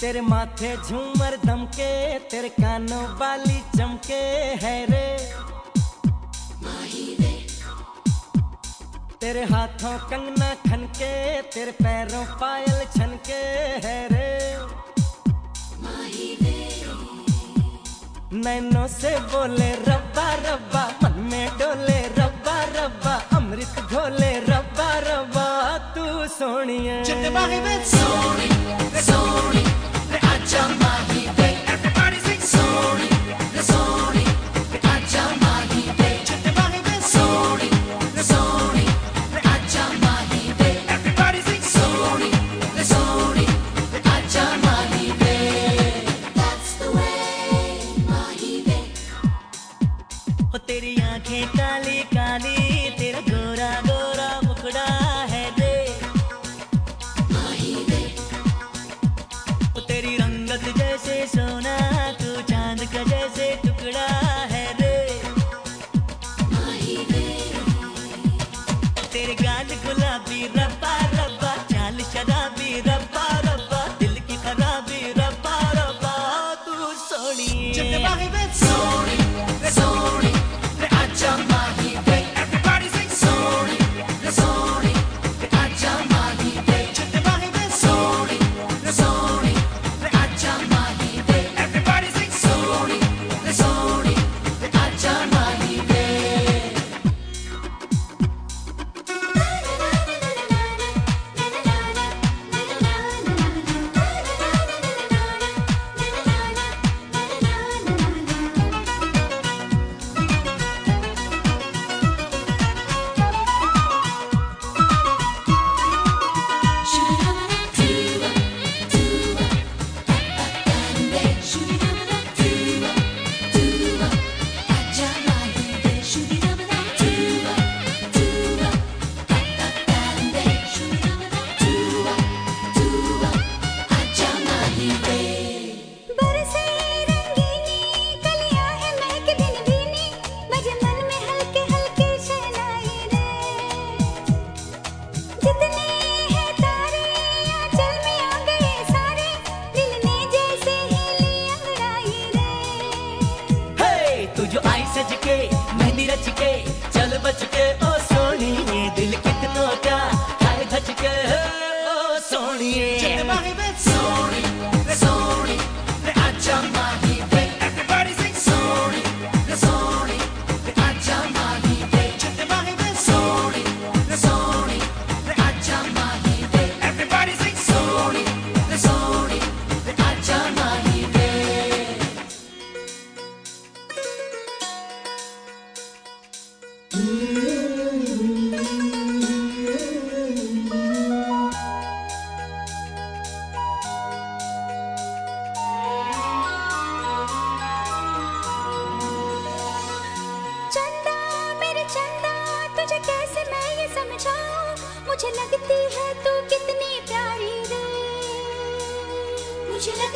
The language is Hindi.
तेरे माथे झूमर दमके तेरे कानों वाली चमके है रे। तेरे हाथों कंगना खनके, तेरे पैरों पायल छनके है रे। नैनो से बोले, रब्बा रब्बा, मन में डोले, रब्बा रब्बा, अमृत घोले, रब्बा रब्बा, तू सोनिया सोनी सोनी। Should I